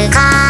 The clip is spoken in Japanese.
疲か